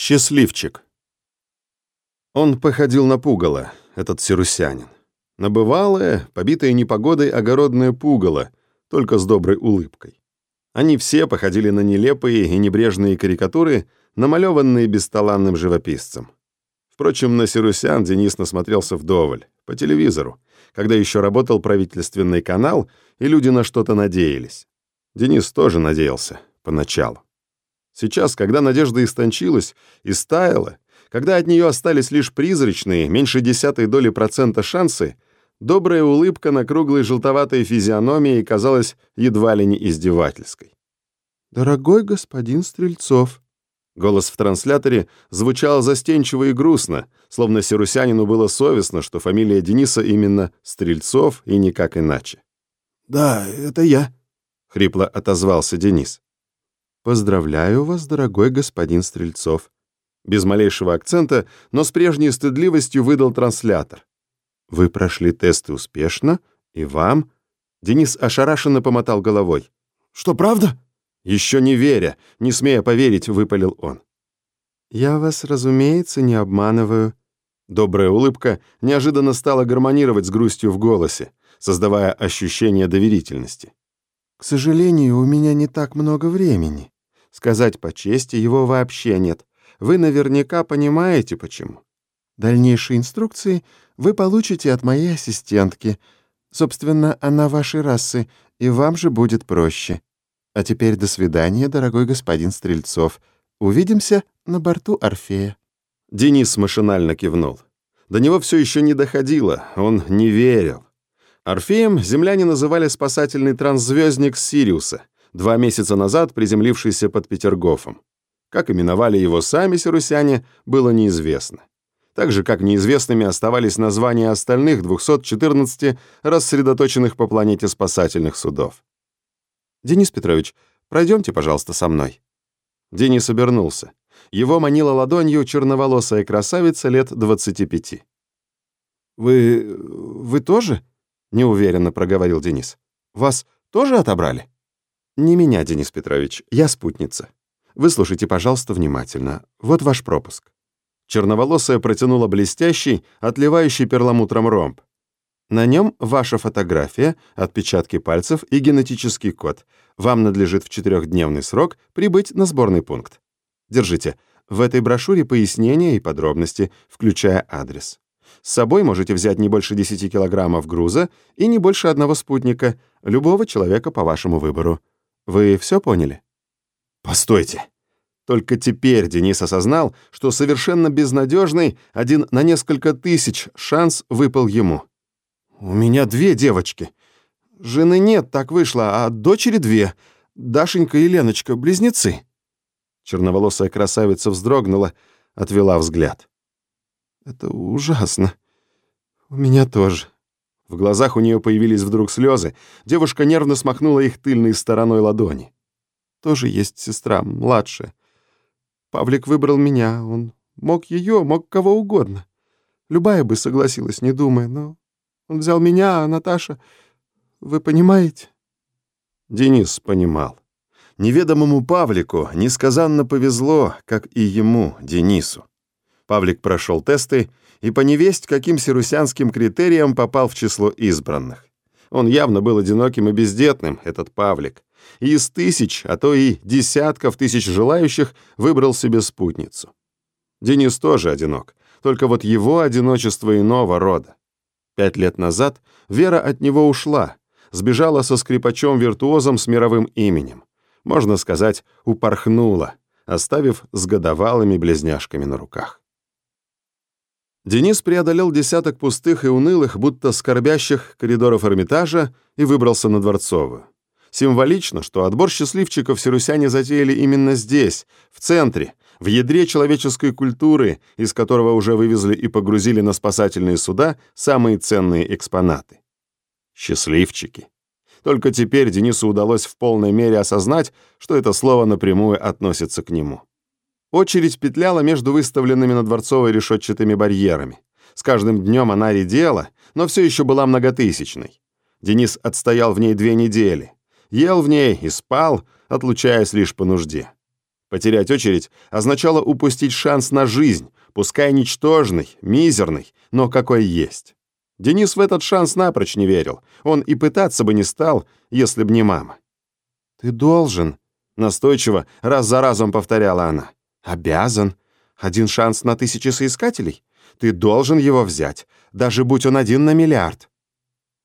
Счастливчик. Он походил на пугало, этот сирусянин. На бывалое, побитое непогодой огородное пугало, только с доброй улыбкой. Они все походили на нелепые и небрежные карикатуры, намалеванные бесталанным живописцем. Впрочем, на сирусян Денис насмотрелся вдоволь, по телевизору, когда еще работал правительственный канал, и люди на что-то надеялись. Денис тоже надеялся, поначалу. Сейчас, когда надежда истончилась и стаяла, когда от нее остались лишь призрачные, меньше десятой доли процента шансы, добрая улыбка на круглой желтоватой физиономии казалась едва ли не издевательской. «Дорогой господин Стрельцов», Голос в трансляторе звучал застенчиво и грустно, словно сирусянину было совестно, что фамилия Дениса именно Стрельцов и никак иначе. «Да, это я», — хрипло отозвался Денис. «Поздравляю вас, дорогой господин Стрельцов». Без малейшего акцента, но с прежней стыдливостью выдал транслятор. «Вы прошли тесты успешно, и вам...» Денис ошарашенно помотал головой. «Что, правда?» Еще не веря, не смея поверить, выпалил он. «Я вас, разумеется, не обманываю». Добрая улыбка неожиданно стала гармонировать с грустью в голосе, создавая ощущение доверительности. К сожалению, у меня не так много времени. Сказать по чести, его вообще нет. Вы наверняка понимаете, почему. Дальнейшие инструкции вы получите от моей ассистентки. Собственно, она вашей расы, и вам же будет проще. А теперь до свидания, дорогой господин Стрельцов. Увидимся на борту Орфея». Денис машинально кивнул. До него все еще не доходило, он не верил. Орфеем земляне называли спасательный трансзвездник Сириуса, два месяца назад приземлившийся под Петергофом. Как именовали его сами сирусяне, было неизвестно. Так же, как неизвестными оставались названия остальных 214 рассредоточенных по планете спасательных судов. «Денис Петрович, пройдемте, пожалуйста, со мной». Денис обернулся. Его манила ладонью черноволосая красавица лет 25. «Вы... вы тоже?» Неуверенно проговорил Денис. Вас тоже отобрали? Не меня, Денис Петрович, я спутница. Выслушайте, пожалуйста, внимательно. Вот ваш пропуск. Черноволосая протянула блестящий, отливающий перламутром ромб. На нем ваша фотография, отпечатки пальцев и генетический код. Вам надлежит в четырехдневный срок прибыть на сборный пункт. Держите. В этой брошюре пояснения и подробности, включая адрес. С собой можете взять не больше 10 килограммов груза и не больше одного спутника, любого человека по вашему выбору. Вы все поняли? Постойте. Только теперь Денис осознал, что совершенно безнадежный, один на несколько тысяч шанс выпал ему. «У меня две девочки. Жены нет, так вышло, а дочери две. Дашенька и Леночка, близнецы». Черноволосая красавица вздрогнула, отвела взгляд. Это ужасно. У меня тоже. В глазах у нее появились вдруг слезы. Девушка нервно смахнула их тыльной стороной ладони. Тоже есть сестра, младшая. Павлик выбрал меня. Он мог ее, мог кого угодно. Любая бы согласилась, не думая, но он взял меня, а Наташа... Вы понимаете? Денис понимал. Неведомому Павлику несказанно повезло, как и ему, Денису. Павлик прошел тесты и по невесть каким сирусянским критериям попал в число избранных. Он явно был одиноким и бездетным, этот Павлик. И из тысяч, а то и десятков тысяч желающих выбрал себе спутницу. Денис тоже одинок, только вот его одиночество иного рода. Пять лет назад Вера от него ушла, сбежала со скрипачом-виртуозом с мировым именем. Можно сказать, упорхнула, оставив с годовалыми близняшками на руках. Денис преодолел десяток пустых и унылых, будто скорбящих коридоров Эрмитажа и выбрался на Дворцовую. Символично, что отбор счастливчиков сирусяне затеяли именно здесь, в центре, в ядре человеческой культуры, из которого уже вывезли и погрузили на спасательные суда самые ценные экспонаты. Счастливчики. Только теперь Денису удалось в полной мере осознать, что это слово напрямую относится к нему. Очередь петляла между выставленными на дворцовой решетчатыми барьерами. С каждым днем она редела, но все еще была многотысячной. Денис отстоял в ней две недели. Ел в ней и спал, отлучаясь лишь по нужде. Потерять очередь означало упустить шанс на жизнь, пускай ничтожный, мизерный, но какой есть. Денис в этот шанс напрочь не верил. Он и пытаться бы не стал, если б не мама. «Ты должен», — настойчиво раз за разом повторяла она. «Обязан. Один шанс на тысячи соискателей. Ты должен его взять, даже будь он один на миллиард».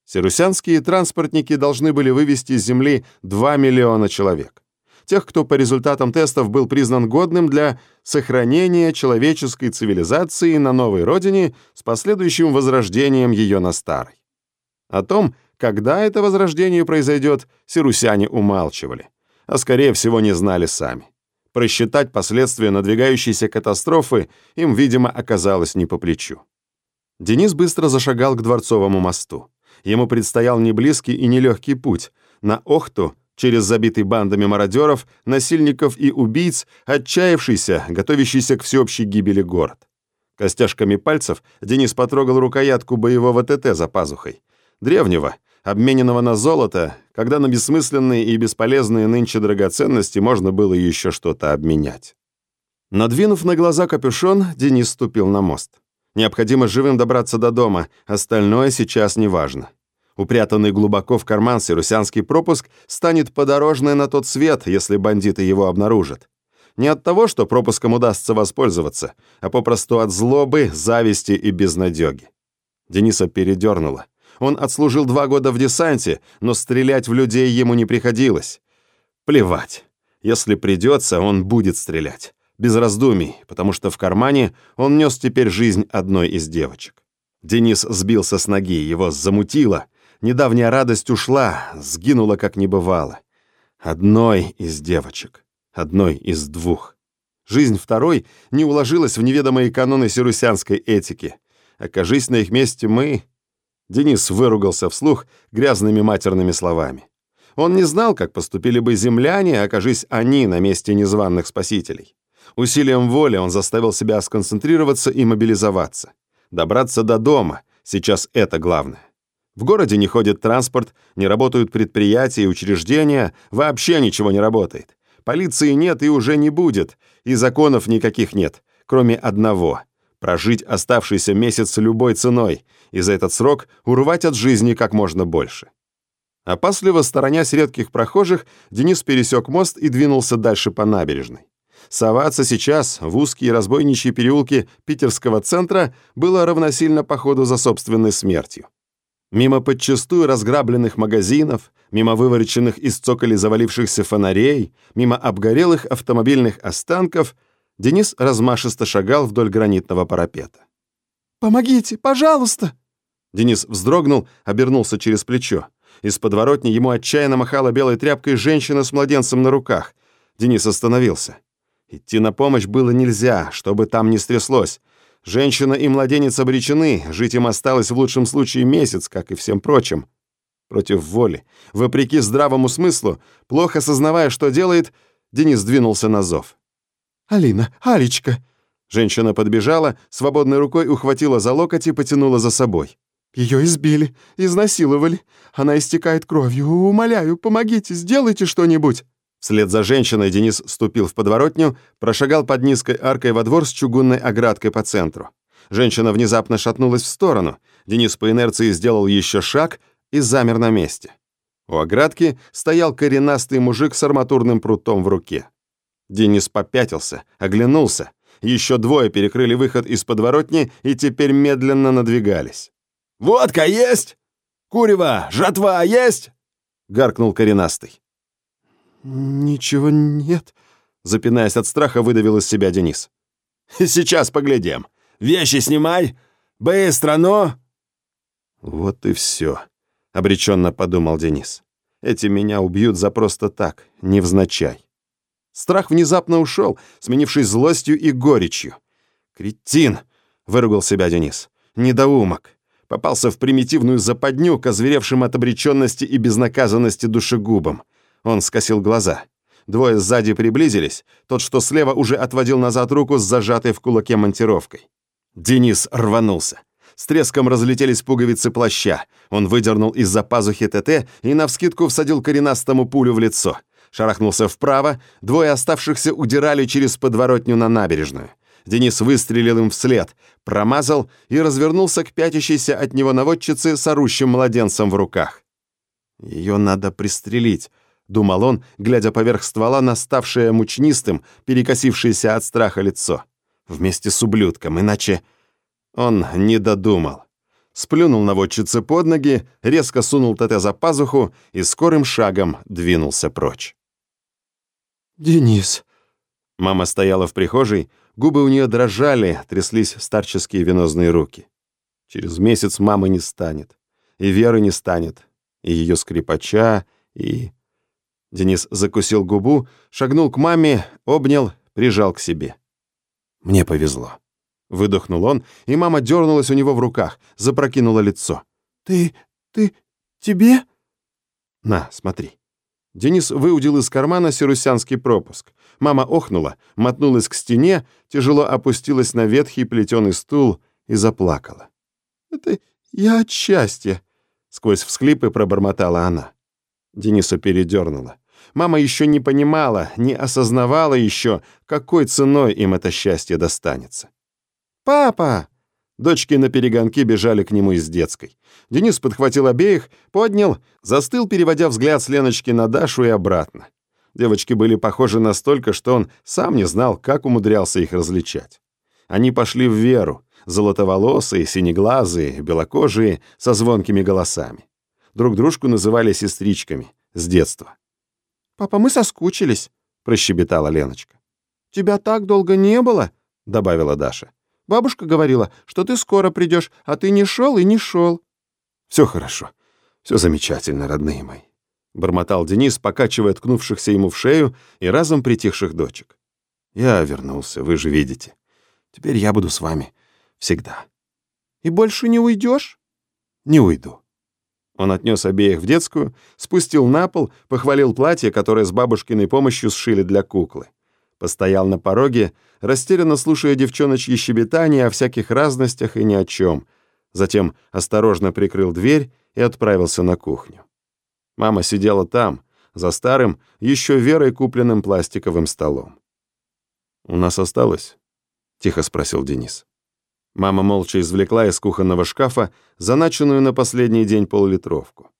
Сирусянские транспортники должны были вывести с Земли 2 миллиона человек. Тех, кто по результатам тестов был признан годным для сохранения человеческой цивилизации на новой родине с последующим возрождением ее на старой. О том, когда это возрождение произойдет, сирусяне умалчивали, а скорее всего не знали сами. Просчитать последствия надвигающейся катастрофы им, видимо, оказалось не по плечу. Денис быстро зашагал к Дворцовому мосту. Ему предстоял неблизкий и нелегкий путь на Охту через забитый бандами мародеров, насильников и убийц, отчаявшийся, готовящийся к всеобщей гибели город. Костяшками пальцев Денис потрогал рукоятку боевого ТТ за пазухой. Древнего, обмененного на золото, когда на бессмысленные и бесполезные нынче драгоценности можно было еще что-то обменять. Надвинув на глаза капюшон, Денис ступил на мост. Необходимо живым добраться до дома, остальное сейчас не важно. Упрятанный глубоко в карман сирусянский пропуск станет подорожной на тот свет, если бандиты его обнаружат. Не от того, что пропуском удастся воспользоваться, а попросту от злобы, зависти и безнадёги. Дениса передернуло. Он отслужил два года в десанте, но стрелять в людей ему не приходилось. Плевать. Если придется, он будет стрелять. Без раздумий, потому что в кармане он нес теперь жизнь одной из девочек. Денис сбился с ноги, его замутило. Недавняя радость ушла, сгинула как не бывало. Одной из девочек. Одной из двух. Жизнь второй не уложилась в неведомые каноны сирусянской этики. Окажись на их месте мы, Денис выругался вслух грязными матерными словами. Он не знал, как поступили бы земляне, окажись они на месте незваных спасителей. Усилием воли он заставил себя сконцентрироваться и мобилизоваться. Добраться до дома, сейчас это главное. В городе не ходит транспорт, не работают предприятия и учреждения, вообще ничего не работает. Полиции нет и уже не будет, и законов никаких нет, кроме одного — прожить оставшийся месяц любой ценой, и за этот срок урвать от жизни как можно больше. Опасливо сторонясь редких прохожих, Денис пересек мост и двинулся дальше по набережной. Соваться сейчас в узкие разбойничьи переулки питерского центра было равносильно походу за собственной смертью. Мимо подчастую разграбленных магазинов, мимо вывороченных из цоколей завалившихся фонарей, мимо обгорелых автомобильных останков, Денис размашисто шагал вдоль гранитного парапета. «Помогите, пожалуйста!» Денис вздрогнул, обернулся через плечо. Из подворотни ему отчаянно махала белой тряпкой женщина с младенцем на руках. Денис остановился. Идти на помощь было нельзя, чтобы там не стряслось. Женщина и младенец обречены, жить им осталось в лучшем случае месяц, как и всем прочим. Против воли, вопреки здравому смыслу, плохо сознавая, что делает, Денис двинулся на зов. «Алина, Алечка!» Женщина подбежала, свободной рукой ухватила за локоть и потянула за собой. Ее избили, изнасиловали. Она истекает кровью. Умоляю, помогите, сделайте что-нибудь». Вслед за женщиной Денис ступил в подворотню, прошагал под низкой аркой во двор с чугунной оградкой по центру. Женщина внезапно шатнулась в сторону. Денис по инерции сделал еще шаг и замер на месте. У оградки стоял коренастый мужик с арматурным прутом в руке. Денис попятился, оглянулся. Еще двое перекрыли выход из подворотни и теперь медленно надвигались. «Водка есть? Курева, жатва есть?» — гаркнул коренастый. «Ничего нет», — запинаясь от страха, выдавил из себя Денис. «Сейчас поглядим. Вещи снимай. Быстро, но...» «Вот и все», — обреченно подумал Денис. «Эти меня убьют за просто так, невзначай». Страх внезапно ушел, сменившись злостью и горечью. «Кретин!» — выругал себя Денис. «Недоумок! попался в примитивную западню к озверевшим от обреченности и безнаказанности душегубам. Он скосил глаза. Двое сзади приблизились, тот, что слева, уже отводил назад руку с зажатой в кулаке монтировкой. Денис рванулся. С треском разлетелись пуговицы плаща. Он выдернул из-за пазухи ТТ и навскидку всадил коренастому пулю в лицо. Шарахнулся вправо, двое оставшихся удирали через подворотню на набережную. Денис выстрелил им вслед, промазал и развернулся к пятящейся от него наводчице с орущим младенцем в руках. «Ее надо пристрелить», — думал он, глядя поверх ствола на ставшее мучнистым, перекосившееся от страха лицо. «Вместе с ублюдком, иначе...» Он не додумал. Сплюнул наводчице под ноги, резко сунул ТТ за пазуху и скорым шагом двинулся прочь. «Денис!» Мама стояла в прихожей, губы у нее дрожали, тряслись старческие венозные руки. Через месяц мамы не станет, и Веры не станет, и ее скрипача, и... Денис закусил губу, шагнул к маме, обнял, прижал к себе. «Мне повезло». Выдохнул он, и мама дернулась у него в руках, запрокинула лицо. «Ты... ты... тебе?» «На, смотри». Денис выудил из кармана сирусянский пропуск. Мама охнула, мотнулась к стене, тяжело опустилась на ветхий плетеный стул и заплакала. «Это я от счастья», — сквозь всхлипы пробормотала она. Дениса передернула. Мама еще не понимала, не осознавала еще, какой ценой им это счастье достанется. «Папа!» Дочки на перегонки бежали к нему из детской. Денис подхватил обеих, поднял, застыл, переводя взгляд с Леночки на Дашу и обратно. Девочки были похожи настолько, что он сам не знал, как умудрялся их различать. Они пошли в веру, золотоволосые, синеглазые, белокожие, со звонкими голосами. Друг дружку называли сестричками с детства. «Папа, мы соскучились», — прощебетала Леночка. «Тебя так долго не было», — добавила Даша. Бабушка говорила, что ты скоро придешь, а ты не шел и не шел. Все хорошо, все замечательно, родные мои. Бормотал Денис, покачивая ткнувшихся ему в шею и разом притихших дочек. Я вернулся, вы же видите. Теперь я буду с вами всегда. И больше не уйдешь? Не уйду. Он отнес обеих в детскую, спустил на пол, похвалил платье, которое с бабушкиной помощью сшили для куклы. Постоял на пороге, растерянно слушая девчоночьи щебетания о всяких разностях и ни о чем. Затем осторожно прикрыл дверь и отправился на кухню. Мама сидела там, за старым, еще Верой купленным пластиковым столом. «У нас осталось?» — тихо спросил Денис. Мама молча извлекла из кухонного шкафа заначенную на последний день полулитровку.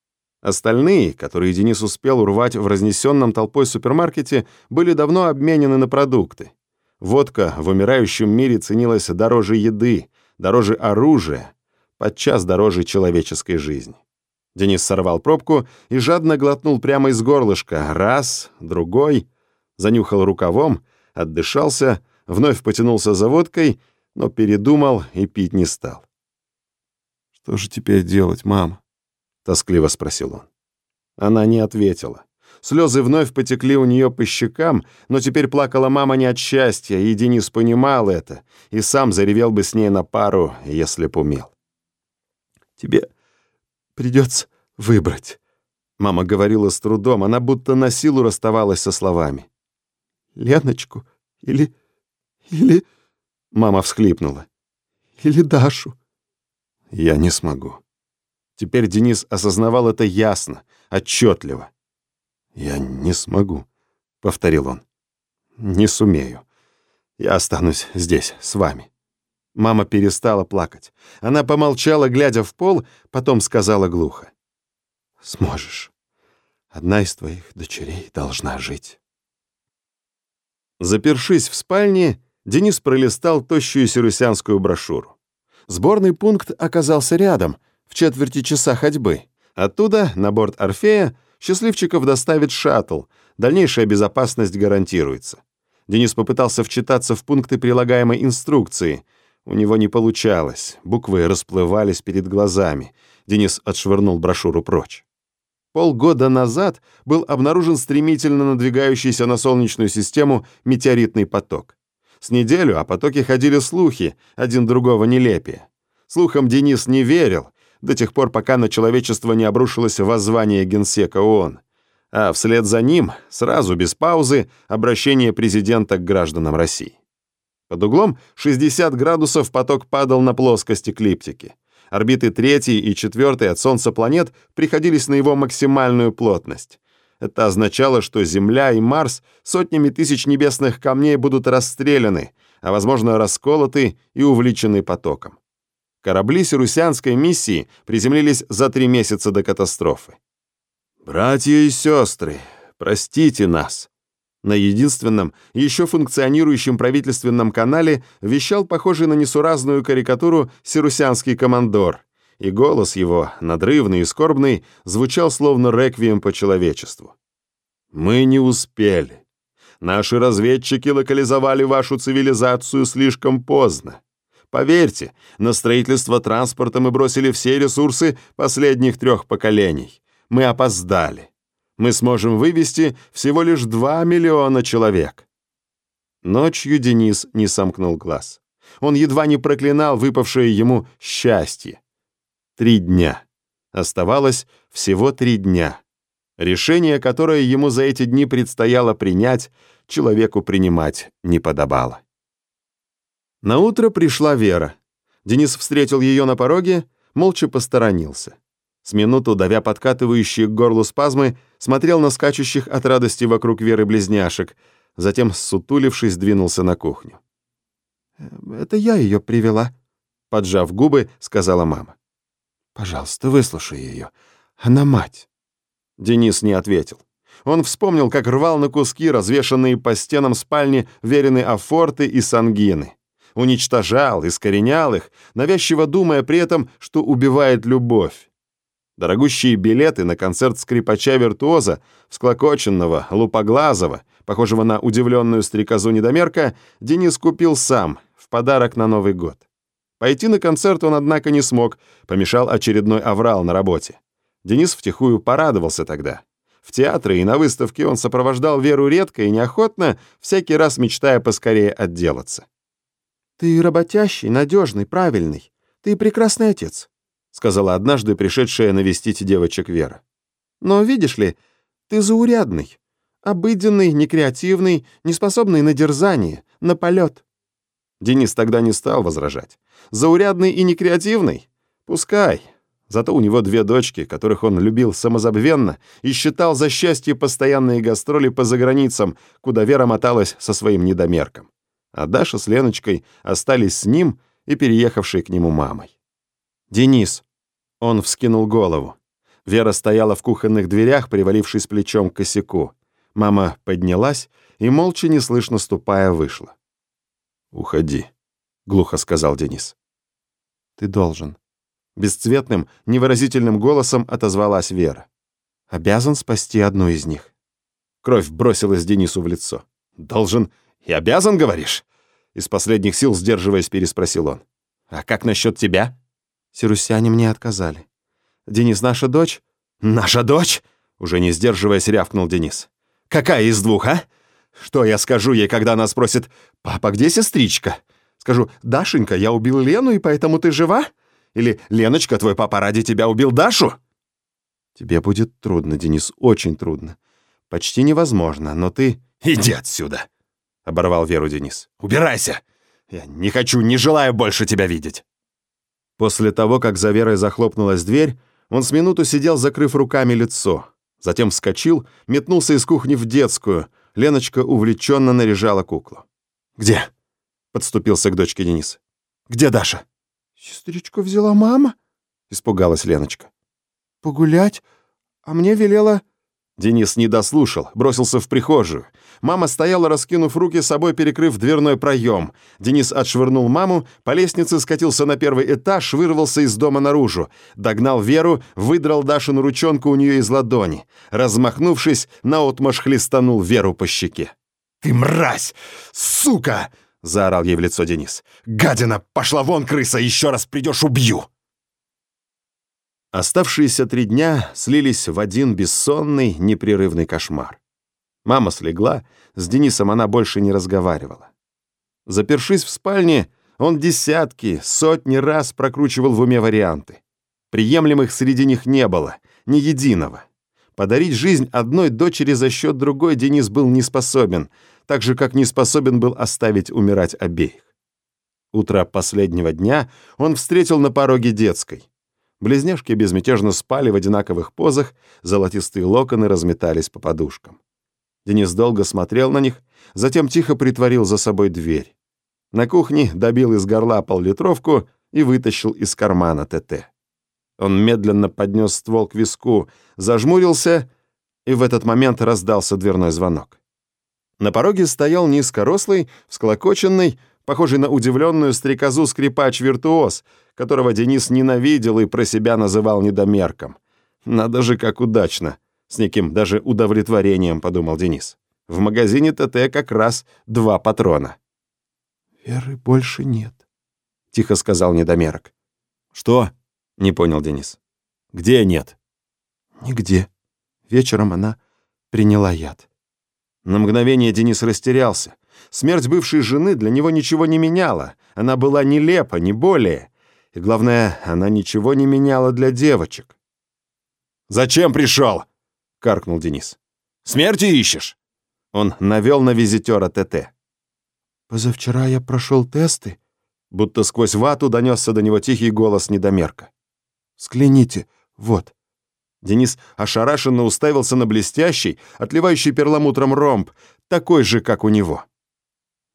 Остальные, которые Денис успел урвать в разнесенном толпой супермаркете, были давно обменены на продукты. Водка в умирающем мире ценилась дороже еды, дороже оружия, подчас дороже человеческой жизни. Денис сорвал пробку и жадно глотнул прямо из горлышка. Раз, другой. Занюхал рукавом, отдышался, вновь потянулся за водкой, но передумал и пить не стал. «Что же теперь делать, мама?» — тоскливо спросил он. Она не ответила. Слезы вновь потекли у нее по щекам, но теперь плакала мама не от счастья, и Денис понимал это, и сам заревел бы с ней на пару, если б умел. «Тебе придется выбрать», — мама говорила с трудом, она будто на силу расставалась со словами. «Леночку или... или...» — мама всхлипнула. «Или Дашу». «Я не смогу», Теперь Денис осознавал это ясно, отчетливо. «Я не смогу», — повторил он. «Не сумею. Я останусь здесь, с вами». Мама перестала плакать. Она помолчала, глядя в пол, потом сказала глухо. «Сможешь. Одна из твоих дочерей должна жить». Запершись в спальне, Денис пролистал тощую сирусянскую брошюру. Сборный пункт оказался рядом — в четверти часа ходьбы. Оттуда на борт Орфея счастливчиков доставит шаттл, дальнейшая безопасность гарантируется. Денис попытался вчитаться в пункты прилагаемой инструкции. У него не получалось, буквы расплывались перед глазами. Денис отшвырнул брошюру прочь. Полгода назад был обнаружен стремительно надвигающийся на Солнечную систему метеоритный поток. С неделю о потоке ходили слухи, один другого нелепее. Слухам Денис не верил, до тех пор, пока на человечество не обрушилось воззвание генсека ООН. А вслед за ним, сразу без паузы, обращение президента к гражданам России. Под углом 60 градусов поток падал на плоскость эклиптики. Орбиты третьей и четвертой от Солнца планет приходились на его максимальную плотность. Это означало, что Земля и Марс сотнями тысяч небесных камней будут расстреляны, а, возможно, расколоты и увлечены потоком. Корабли сирусянской миссии приземлились за три месяца до катастрофы. «Братья и сестры, простите нас!» На единственном, еще функционирующем правительственном канале вещал похожий на несуразную карикатуру сирусянский командор, и голос его, надрывный и скорбный, звучал словно реквием по человечеству. «Мы не успели. Наши разведчики локализовали вашу цивилизацию слишком поздно. Поверьте, на строительство транспорта мы бросили все ресурсы последних трех поколений. Мы опоздали. Мы сможем вывести всего лишь 2 миллиона человек. Ночью Денис не сомкнул глаз. Он едва не проклинал выпавшее ему счастье. Три дня. Оставалось всего три дня. Решение, которое ему за эти дни предстояло принять, человеку принимать не подобало. На утро пришла Вера. Денис встретил ее на пороге, молча посторонился. С минуту, давя подкатывающие к горлу спазмы, смотрел на скачущих от радости вокруг Веры близняшек, затем, сутулившись, двинулся на кухню. «Э, «Это я ее привела», — поджав губы, сказала мама. «Пожалуйста, выслушай ее. Она мать». Денис не ответил. Он вспомнил, как рвал на куски развешанные по стенам спальни верены афорты и сангины уничтожал, искоренял их, навязчиво думая при этом, что убивает любовь. Дорогущие билеты на концерт скрипача-виртуоза, всклокоченного, лупоглазого, похожего на удивленную стрекозу недомерка, Денис купил сам, в подарок на Новый год. Пойти на концерт он, однако, не смог, помешал очередной аврал на работе. Денис втихую порадовался тогда. В театре и на выставке он сопровождал Веру редко и неохотно, всякий раз мечтая поскорее отделаться. «Ты работящий, надежный, правильный. Ты прекрасный отец», — сказала однажды пришедшая навестить девочек Вера. «Но видишь ли, ты заурядный, обыденный, некреативный, неспособный на дерзание, на полет». Денис тогда не стал возражать. «Заурядный и некреативный? Пускай. Зато у него две дочки, которых он любил самозабвенно и считал за счастье постоянные гастроли по заграницам, куда Вера моталась со своим недомерком а Даша с Леночкой остались с ним и переехавшей к нему мамой. «Денис!» Он вскинул голову. Вера стояла в кухонных дверях, привалившись плечом к косяку. Мама поднялась и, молча, неслышно ступая, вышла. «Уходи», — глухо сказал Денис. «Ты должен». Бесцветным, невыразительным голосом отозвалась Вера. «Обязан спасти одну из них». Кровь бросилась Денису в лицо. «Должен «И обязан, говоришь?» Из последних сил, сдерживаясь, переспросил он. «А как насчет тебя?» Сирусяне мне отказали. «Денис, наша дочь?» «Наша дочь?» Уже не сдерживаясь, рявкнул Денис. «Какая из двух, а? Что я скажу ей, когда она спросит, «Папа, где сестричка?» Скажу, «Дашенька, я убил Лену, и поэтому ты жива?» Или «Леночка, твой папа ради тебя убил Дашу?» «Тебе будет трудно, Денис, очень трудно. Почти невозможно, но ты...» «Иди отсюда!» — оборвал Веру Денис. «Убирайся! Я не хочу, не желаю больше тебя видеть!» После того, как за Верой захлопнулась дверь, он с минуту сидел, закрыв руками лицо. Затем вскочил, метнулся из кухни в детскую. Леночка увлеченно наряжала куклу. «Где?» — подступился к дочке Денис. «Где Даша?» «Сестричку взяла мама?» — испугалась Леночка. «Погулять? А мне велела...» Денис не дослушал, бросился в прихожую. Мама стояла, раскинув руки, собой перекрыв дверной проем. Денис отшвырнул маму, по лестнице скатился на первый этаж, вырвался из дома наружу. Догнал Веру, выдрал Дашину ручонку у нее из ладони. Размахнувшись, наотмашь хлестанул Веру по щеке. «Ты мразь! Сука!» — заорал ей в лицо Денис. «Гадина! Пошла вон, крыса! Еще раз придешь, убью!» Оставшиеся три дня слились в один бессонный, непрерывный кошмар. Мама слегла, с Денисом она больше не разговаривала. Запершись в спальне, он десятки, сотни раз прокручивал в уме варианты. Приемлемых среди них не было, ни единого. Подарить жизнь одной дочери за счет другой Денис был не способен, так же, как не способен был оставить умирать обеих. Утро последнего дня он встретил на пороге детской. Близняшки безмятежно спали в одинаковых позах, золотистые локоны разметались по подушкам. Денис долго смотрел на них, затем тихо притворил за собой дверь. На кухне добил из горла поллитровку и вытащил из кармана ТТ. Он медленно поднес ствол к виску, зажмурился, и в этот момент раздался дверной звонок. На пороге стоял низкорослый, всклокоченный, похожий на удивленную стрекозу скрипач-виртуоз, которого Денис ненавидел и про себя называл недомерком. Надо же, как удачно. С неким даже удовлетворением, подумал Денис. В магазине ТТ как раз два патрона. «Веры больше нет», — тихо сказал недомерок. «Что?» — не понял Денис. «Где нет?» «Нигде. Вечером она приняла яд». На мгновение Денис растерялся. Смерть бывшей жены для него ничего не меняла. Она была нелепа, не более. И главное, она ничего не меняла для девочек. «Зачем пришел?» — каркнул Денис. «Смерти ищешь?» Он навел на визитера ТТ. «Позавчера я прошел тесты», будто сквозь вату донесся до него тихий голос недомерка. «Взгляните, вот». Денис ошарашенно уставился на блестящий, отливающий перламутром ромб, такой же, как у него.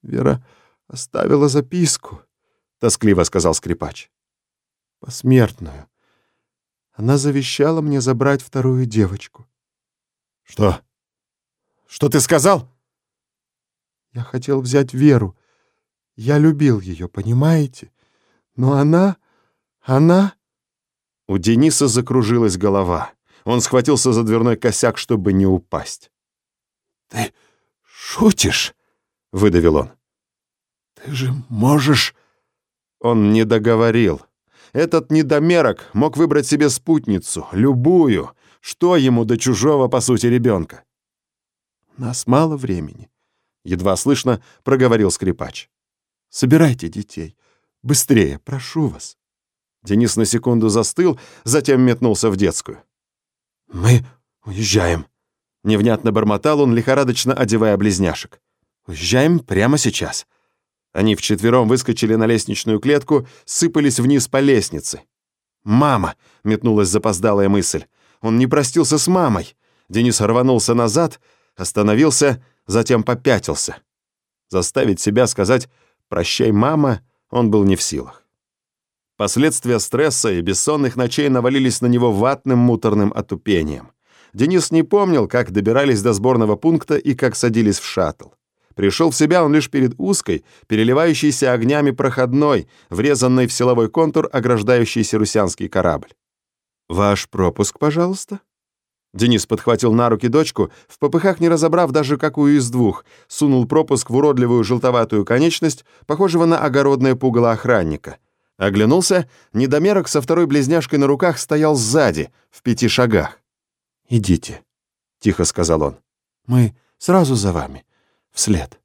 «Вера оставила записку», — тоскливо сказал скрипач. «Посмертную. Она завещала мне забрать вторую девочку». «Что? Что ты сказал?» «Я хотел взять Веру. Я любил ее, понимаете? Но она... она...» У Дениса закружилась голова. Он схватился за дверной косяк, чтобы не упасть. «Ты шутишь?» — выдавил он. «Ты же можешь...» Он не договорил. Этот недомерок мог выбрать себе спутницу, любую. Что ему до чужого, по сути, ребенка? «Нас мало времени», — едва слышно проговорил скрипач. «Собирайте детей. Быстрее, прошу вас». Денис на секунду застыл, затем метнулся в детскую. «Мы уезжаем», — невнятно бормотал он, лихорадочно одевая близняшек. «Уезжаем прямо сейчас». Они вчетвером выскочили на лестничную клетку, сыпались вниз по лестнице. «Мама!» — метнулась запоздалая мысль. Он не простился с мамой. Денис рванулся назад, остановился, затем попятился. Заставить себя сказать «прощай, мама» он был не в силах. Последствия стресса и бессонных ночей навалились на него ватным муторным отупением. Денис не помнил, как добирались до сборного пункта и как садились в шаттл. Пришел в себя он лишь перед узкой, переливающейся огнями проходной, врезанной в силовой контур, ограждающий сирусянский корабль. «Ваш пропуск, пожалуйста?» Денис подхватил на руки дочку, в попыхах не разобрав даже какую из двух, сунул пропуск в уродливую желтоватую конечность, похожего на огородное пугало охранника — Оглянулся, недомерок со второй близняшкой на руках стоял сзади, в пяти шагах. «Идите», — тихо сказал он. «Мы сразу за вами. Вслед».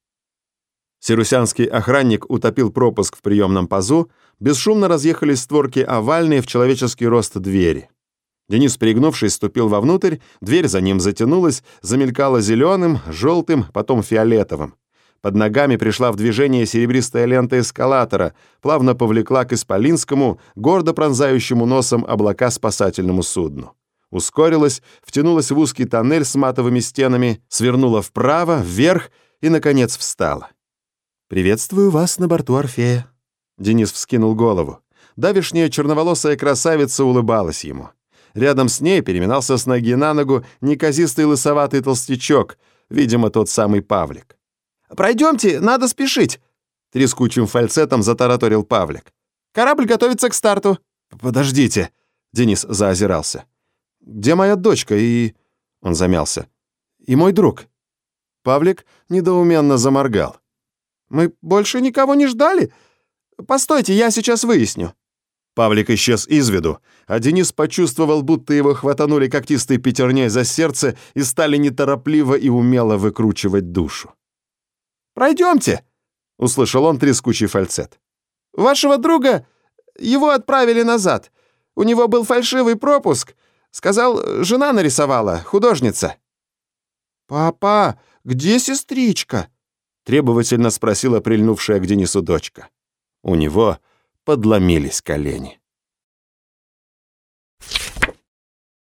Сирусянский охранник утопил пропуск в приемном пазу, бесшумно разъехались створки овальные в человеческий рост двери. Денис, пригнувшись, ступил вовнутрь, дверь за ним затянулась, замелькала зеленым, желтым, потом фиолетовым. Под ногами пришла в движение серебристая лента эскалатора, плавно повлекла к Исполинскому, гордо пронзающему носом облака спасательному судну. Ускорилась, втянулась в узкий тоннель с матовыми стенами, свернула вправо, вверх и, наконец, встала. «Приветствую вас на борту Орфея». Денис вскинул голову. Давишняя черноволосая красавица улыбалась ему. Рядом с ней переминался с ноги на ногу неказистый лысоватый толстячок, видимо, тот самый Павлик. «Пройдемте, надо спешить!» Трескучим фальцетом затараторил Павлик. «Корабль готовится к старту!» «Подождите!» Денис заозирался. «Где моя дочка и...» Он замялся. «И мой друг?» Павлик недоуменно заморгал. «Мы больше никого не ждали? Постойте, я сейчас выясню». Павлик исчез из виду, а Денис почувствовал, будто его хватанули когтистой пятерней за сердце и стали неторопливо и умело выкручивать душу. Пройдемте!» — услышал он трескучий фальцет. «Вашего друга... Его отправили назад. У него был фальшивый пропуск. Сказал, жена нарисовала, художница». «Папа, где сестричка?» — требовательно спросила прильнувшая к Денису дочка. У него подломились колени.